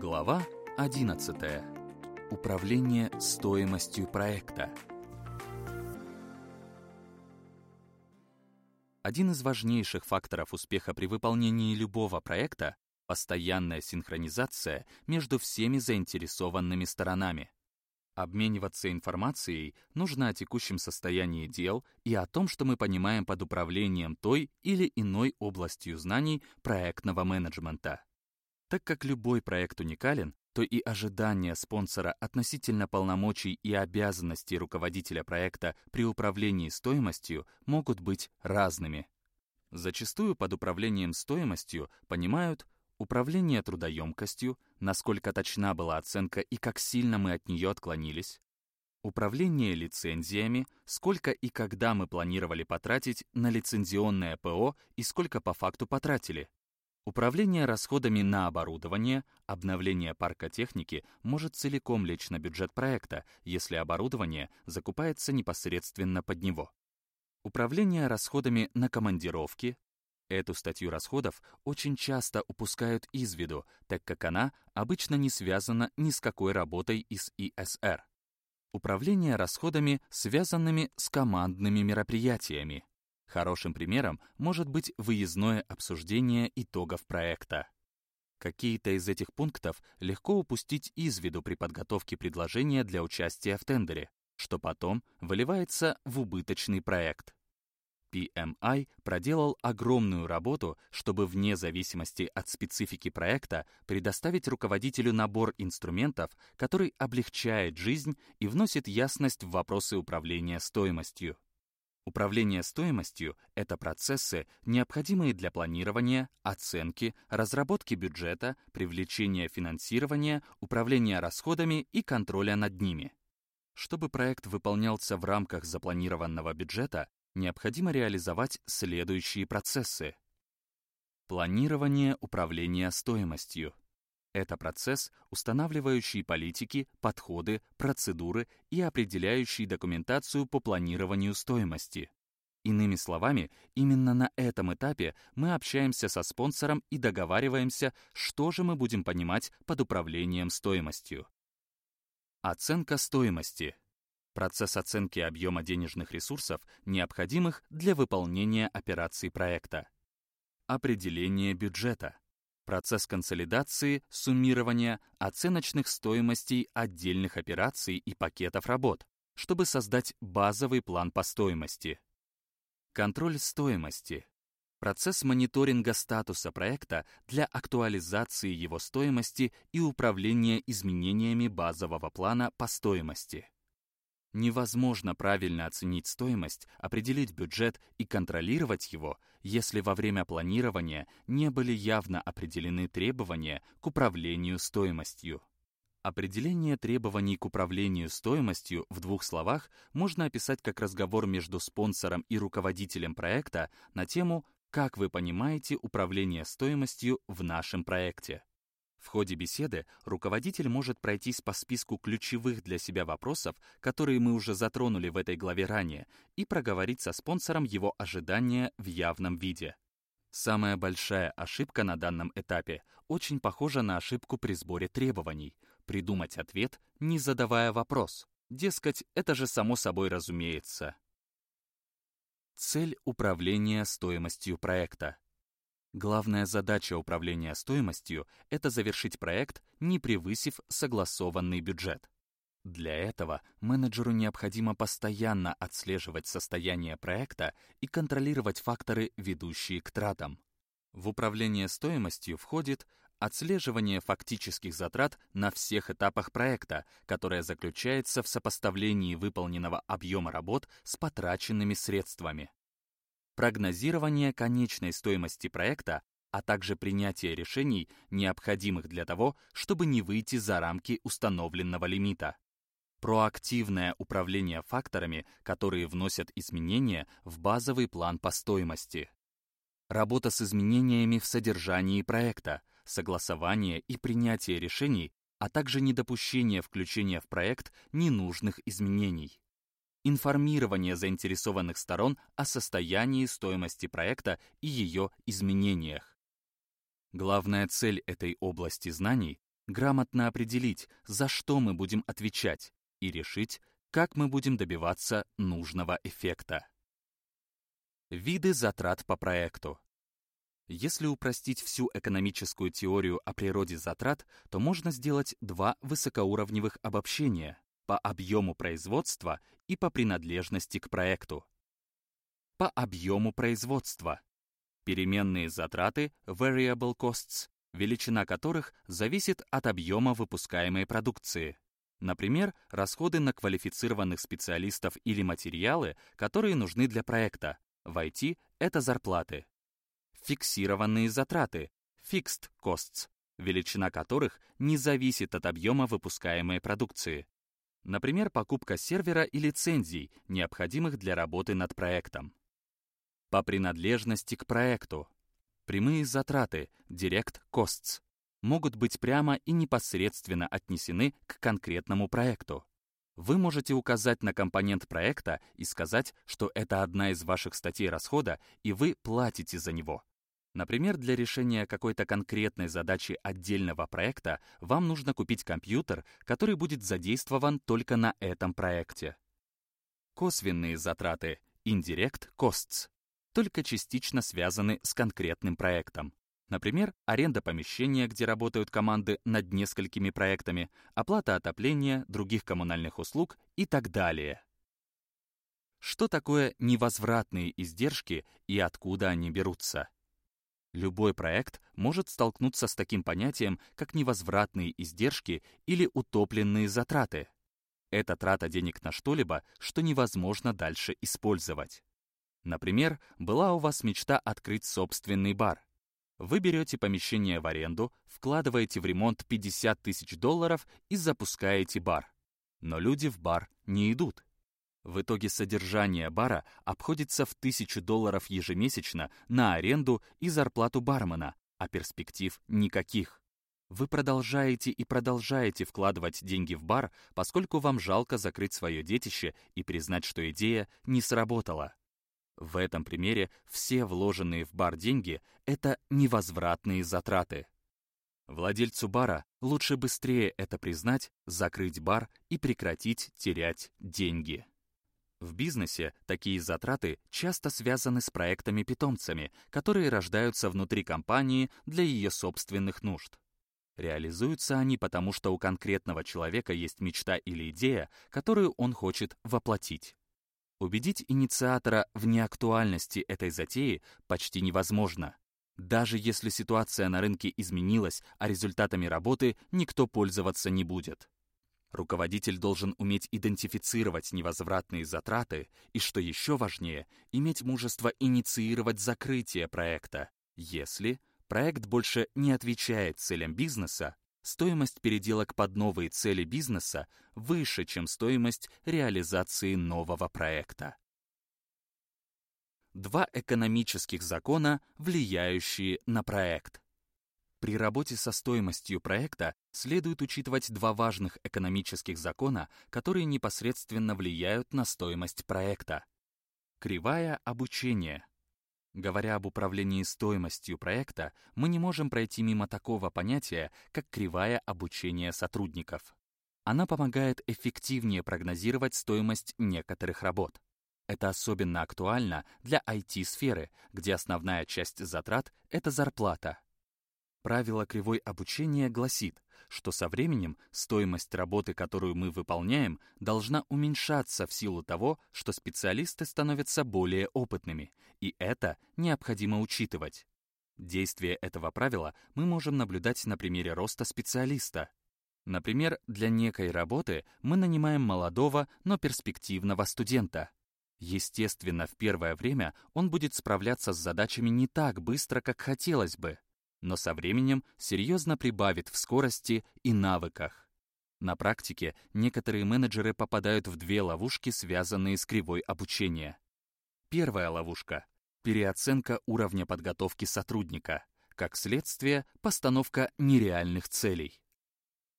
Глава 11. Управление стоимостью проекта. Один из важнейших факторов успеха при выполнении любого проекта — постоянная синхронизация между всеми заинтересованными сторонами. Обмениваться информацией нужно о текущем состоянии дел и о том, что мы понимаем под управлением той или иной областью знаний проектного менеджмента. Так как любой проект уникален, то и ожидания спонсора относительно полномочий и обязанностей руководителя проекта при управлении стоимостью могут быть разными. Зачастую под управлением стоимостью понимают управление трудоемкостью, насколько точна была оценка и как сильно мы от нее отклонились, управление лицензиями, сколько и когда мы планировали потратить на лицензионное ПО и сколько по факту потратили, Управление расходами на оборудование, обновление парка техники может целиком лечь на бюджет проекта, если оборудование закупается непосредственно под него. Управление расходами на командировки. Эту статью расходов очень часто упускают из виду, так как она обычно не связана ни с какой работой из ИСР. Управление расходами, связанными с командными мероприятиями. Хорошим примером может быть выездное обсуждение итогов проекта. Какие-то из этих пунктов легко упустить из виду при подготовке предложения для участия в тендере, что потом выливается в убыточный проект. PMI проделал огромную работу, чтобы вне зависимости от специфики проекта предоставить руководителю набор инструментов, который облегчает жизнь и вносит ясность в вопросы управления стоимостью. Управление стоимостью — это процессы, необходимые для планирования, оценки, разработки бюджета, привлечения финансирования, управления расходами и контроля над ними. Чтобы проект выполнялся в рамках запланированного бюджета, необходимо реализовать следующие процессы. Планирование управления стоимостью. Это процесс, устанавливающий политики, подходы, процедуры и определяющий документацию по планированию стоимости. Иными словами, именно на этом этапе мы общаемся со спонсором и договариваемся, что же мы будем понимать под управлением стоимостью. Оценка стоимости. Процесс оценки объема денежных ресурсов, необходимых для выполнения операций проекта. Определение бюджета процесс консолидации, суммирования оценочных стоимостей отдельных операций и пакетов работ, чтобы создать базовый план по стоимости. Контроль стоимости. Процесс мониторинга статуса проекта для актуализации его стоимости и управления изменениями базового плана по стоимости. Невозможно правильно оценить стоимость, определить бюджет и контролировать его, если во время планирования не были явно определены требования к управлению стоимостью. Определение требований к управлению стоимостью в двух словах можно описать как разговор между спонсором и руководителем проекта на тему «Как вы понимаете управление стоимостью в нашем проекте?». В ходе беседы руководитель может пройтись по списку ключевых для себя вопросов, которые мы уже затронули в этой главе ранее, и проговорить со спонсором его ожидания в явном виде. Самая большая ошибка на данном этапе очень похожа на ошибку при сборе требований — придумать ответ, не задавая вопрос. Дескать, это же само собой разумеется. Цель управления стоимостью проекта. Главная задача управления стоимостью — это завершить проект, не превысив согласованный бюджет. Для этого менеджеру необходимо постоянно отслеживать состояние проекта и контролировать факторы, ведущие к тратам. В управление стоимостью входит отслеживание фактических затрат на всех этапах проекта, которое заключается в сопоставлении выполненного объема работ с потраченными средствами прогнозирование конечной стоимости проекта, а также принятие решений, необходимых для того, чтобы не выйти за рамки установленного лимита. Проактивное управление факторами, которые вносят изменения в базовый план по стоимости. Работа с изменениями в содержании проекта, согласование и принятие решений, а также недопущение включения в проект ненужных изменений информирование заинтересованных сторон о состоянии стоимости проекта и ее изменениях. Главная цель этой области знаний — грамотно определить, за что мы будем отвечать, и решить, как мы будем добиваться нужного эффекта. Виды затрат по проекту. Если упростить всю экономическую теорию о природе затрат, то можно сделать два высокоуровневых обобщения по объему производства и по принадлежности к проекту. По объему производства. Переменные затраты variable costs, величина которых зависит от объема выпускаемой продукции. Например, расходы на квалифицированных специалистов или материалы, которые нужны для проекта. В IT это зарплаты фиксированные затраты, fixed costs, величина которых не зависит от объема выпускаемой продукции. Например, покупка сервера и лицензий, необходимых для работы над проектом. По принадлежности к проекту. Прямые затраты, direct costs, могут быть прямо и непосредственно отнесены к конкретному проекту. Вы можете указать на компонент проекта и сказать, что это одна из ваших статей расхода, и вы платите за него. Например, для решения какой-то конкретной задачи отдельного проекта вам нужно купить компьютер, который будет задействован только на этом проекте. Косвенные затраты indirect costs только частично связаны с конкретным проектом. Например, аренда помещения, где работают команды над несколькими проектами, оплата отопления, других коммунальных услуг и так далее. Что такое невозвратные издержки и откуда они берутся? Любой проект может столкнуться с таким понятием, как невозвратные издержки или утопленные затраты. Это трата денег на что-либо, что невозможно дальше использовать. Например, была у вас мечта открыть собственный бар. Вы берете помещение в аренду, вкладываете в ремонт 50 тысяч долларов и запускаете бар. Но люди в бар не идут. В итоге содержание бара обходится в тысячу долларов ежемесячно на аренду и зарплату бармена, а перспектив никаких. Вы продолжаете и продолжаете вкладывать деньги в бар, поскольку вам жалко закрыть свое детище и признать, что идея не сработала. В этом примере все вложенные в бар деньги — это невозвратные затраты. Владельцу бара лучше быстрее это признать, закрыть бар и прекратить терять деньги. В бизнесе такие затраты часто связаны с проектами-питомцами, которые рождаются внутри компании для ее собственных нужд. Реализуются они потому, что у конкретного человека есть мечта или идея, которую он хочет воплотить. Убедить инициатора в неактуальности этой затеи почти невозможно. Даже если ситуация на рынке изменилась, а результатами работы никто пользоваться не будет. Руководитель должен уметь идентифицировать невозвратные затраты и, что еще важнее, иметь мужество инициировать закрытие проекта. Если проект больше не отвечает целям бизнеса, стоимость переделок под новые цели бизнеса выше, чем стоимость реализации нового проекта. Два экономических закона, влияющие на проект. При работе со стоимостью проекта следует учитывать два важных экономических закона, которые непосредственно влияют на стоимость проекта. Кривая обучения. Говоря об управлении стоимостью проекта, мы не можем пройти мимо такого понятия, как кривая обучения сотрудников. Она помогает эффективнее прогнозировать стоимость некоторых работ. Это особенно актуально для IT-сферы, где основная часть затрат — это зарплата, Правило кривой обучения гласит, что со временем стоимость работы, которую мы выполняем, должна уменьшаться в силу того, что специалисты становятся более опытными, и это необходимо учитывать. Действие этого правила мы можем наблюдать на примере роста специалиста. Например, для некой работы мы нанимаем молодого, но перспективного студента. Естественно, в первое время он будет справляться с задачами не так быстро, как хотелось бы но со временем серьезно прибавит в скорости и навыках. На практике некоторые менеджеры попадают в две ловушки, связанные с кривой обучения. Первая ловушка — переоценка уровня подготовки сотрудника, как следствие — постановка нереальных целей.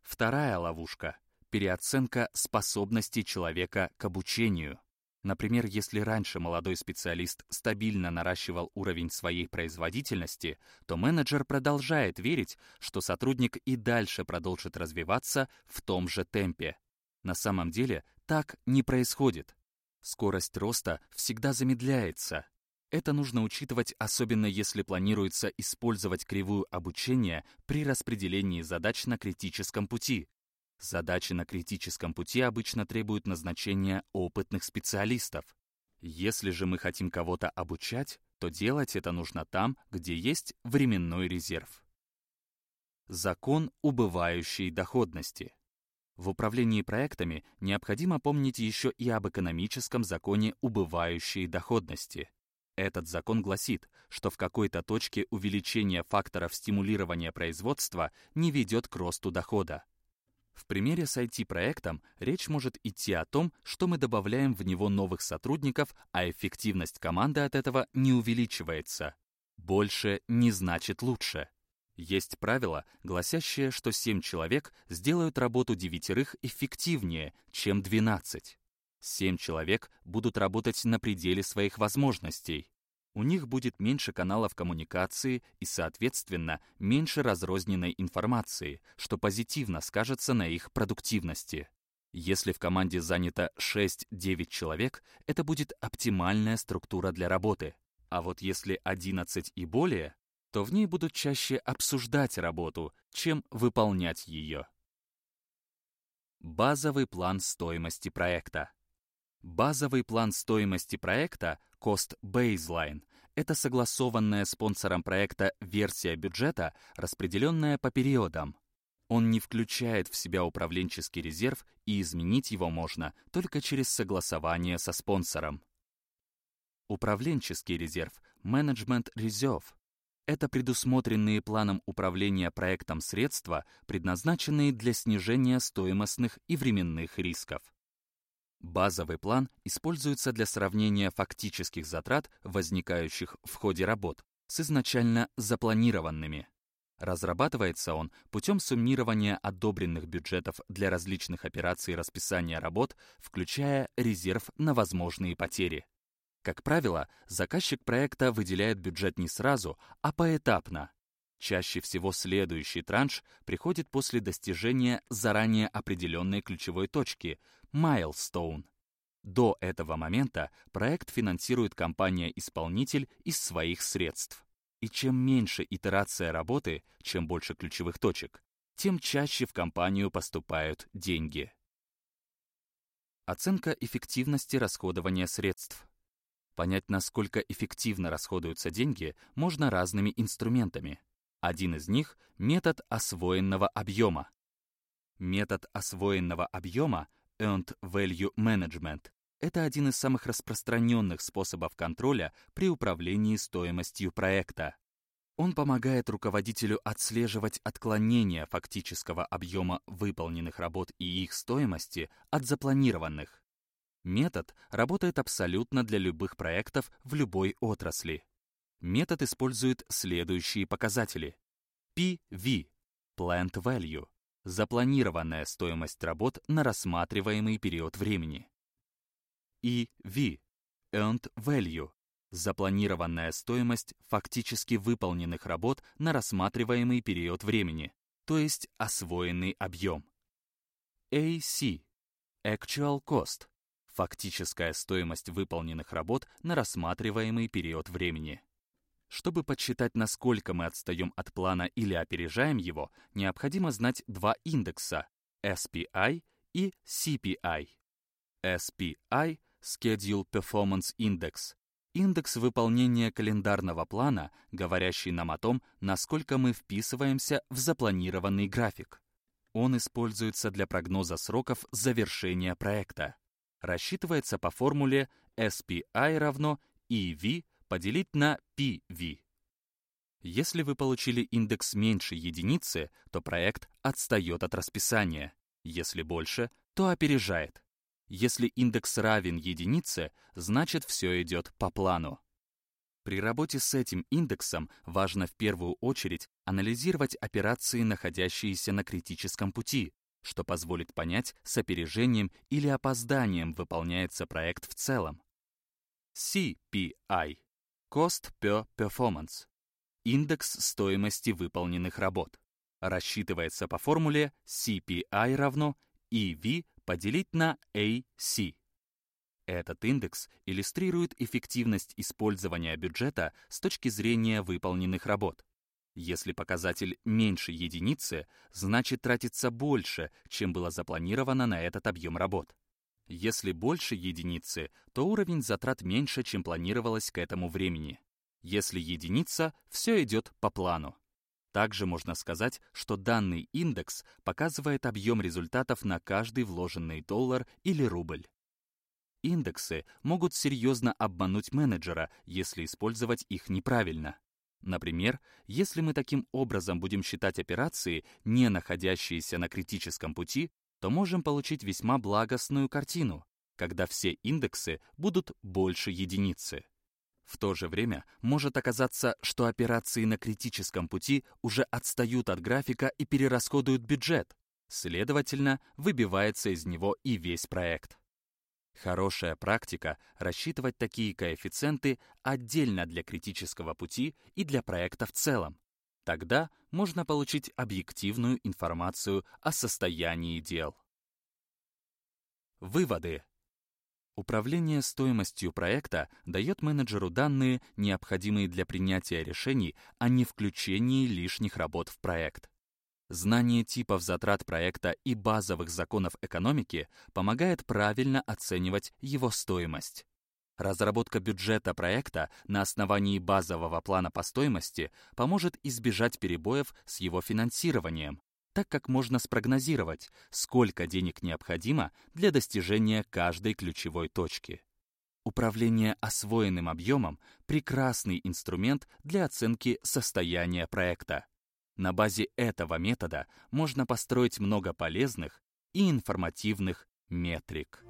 Вторая ловушка — переоценка способностей человека к обучению. Например, если раньше молодой специалист стабильно наращивал уровень своей производительности, то менеджер продолжает верить, что сотрудник и дальше продолжит развиваться в том же темпе. На самом деле так не происходит. Скорость роста всегда замедляется. Это нужно учитывать, особенно если планируется использовать кривую обучения при распределении задач на критическом пути, Задачи на критическом пути обычно требуют назначения опытных специалистов. Если же мы хотим кого-то обучать, то делать это нужно там, где есть временной резерв. Закон убывающей доходности. В управлении проектами необходимо помнить еще и об экономическом законе убывающей доходности. Этот закон гласит, что в какой-то точке увеличение факторов стимулирования производства не ведет к росту дохода. В примере с IT-проектом речь может идти о том, что мы добавляем в него новых сотрудников, а эффективность команды от этого не увеличивается. Больше не значит лучше. Есть правило, гласящее, что 7 человек сделают работу девятерых эффективнее, чем 12. 7 человек будут работать на пределе своих возможностей у них будет меньше каналов коммуникации и, соответственно, меньше разрозненной информации, что позитивно скажется на их продуктивности. Если в команде занято 6-9 человек, это будет оптимальная структура для работы. А вот если 11 и более, то в ней будут чаще обсуждать работу, чем выполнять ее. Базовый план стоимости проекта. Базовый план стоимости проекта Cost Baseline — это согласованная спонсором проекта версия бюджета, распределенная по периодам. Он не включает в себя управленческий резерв, и изменить его можно только через согласование со спонсором. Управленческий резерв — Management Reserve — это предусмотренные планом управления проектом средства, предназначенные для снижения стоимостных и временных рисков. Базовый план используется для сравнения фактических затрат, возникающих в ходе работ, с изначально запланированными. Разрабатывается он путем суммирования одобренных бюджетов для различных операций расписания работ, включая резерв на возможные потери. Как правило, заказчик проекта выделяет бюджет не сразу, а поэтапно. Чаще всего следующий транш приходит после достижения заранее определенной ключевой точки, Milestone. До этого момента проект финансирует компания-исполнитель из своих средств. И чем меньше итерация работы, чем больше ключевых точек, тем чаще в компанию поступают деньги. Оценка эффективности расходования средств. Понять, насколько эффективно расходуются деньги, можно разными инструментами. Один из них — метод освоенного объема. Метод освоенного объема Earned Value Management — это один из самых распространенных способов контроля при управлении стоимостью проекта. Он помогает руководителю отслеживать отклонения фактического объема выполненных работ и их стоимости от запланированных. Метод работает абсолютно для любых проектов в любой отрасли. Метод использует следующие показатели. PV – Plant Value запланированная стоимость работ на рассматриваемый период времени. И V – Earned Value – запланированная стоимость фактически выполненных работ на рассматриваемый период времени, то есть освоенный объем. AC – Actual Cost – фактическая стоимость выполненных работ на рассматриваемый период времени. Чтобы подсчитать, насколько мы отстаем от плана или опережаем его, необходимо знать два индекса — SPI и CPI. SPI — Schedule Performance Index — индекс выполнения календарного плана, говорящий нам о том, насколько мы вписываемся в запланированный график. Он используется для прогноза сроков завершения проекта. Рассчитывается по формуле SPI равно EV поделить на PV. Если вы получили индекс меньше единицы, то проект отстает от расписания. Если больше, то опережает. Если индекс равен единице, значит все идет по плану. При работе с этим индексом важно в первую очередь анализировать операции, находящиеся на критическом пути, что позволит понять, с опережением или опозданием выполняется проект в целом. CPI – Cost per Performance – индекс стоимости выполненных работ. Рассчитывается по формуле CPI равно EV поделить на AC. Этот индекс иллюстрирует эффективность использования бюджета с точки зрения выполненных работ. Если показатель меньше единицы, значит тратится больше, чем было запланировано на этот объем работ. Если больше единицы, то уровень затрат меньше, чем планировалось к этому времени. Если единица, все идет по плану. Также можно сказать, что данный индекс показывает объем результатов на каждый вложенный доллар или рубль. Индексы могут серьезно обмануть менеджера, если использовать их неправильно. Например, если мы таким образом будем считать операции, не находящиеся на критическом пути, то можем получить весьма благостную картину, когда все индексы будут больше единицы. В то же время может оказаться, что операции на критическом пути уже отстают от графика и перерасходуют бюджет, следовательно, выбивается из него и весь проект. Хорошая практика — рассчитывать такие коэффициенты отдельно для критического пути и для проекта в целом. Тогда можно получить объективную информацию о состоянии дел. Выводы. Управление стоимостью проекта дает менеджеру данные, необходимые для принятия решений о невключении лишних работ в проект. Знание типов затрат проекта и базовых законов экономики помогает правильно оценивать его стоимость. Разработка бюджета проекта на основании базового плана по стоимости поможет избежать перебоев с его финансированием, так как можно спрогнозировать, сколько денег необходимо для достижения каждой ключевой точки. Управление освоенным объемом – прекрасный инструмент для оценки состояния проекта. На базе этого метода можно построить много полезных и информативных метрик.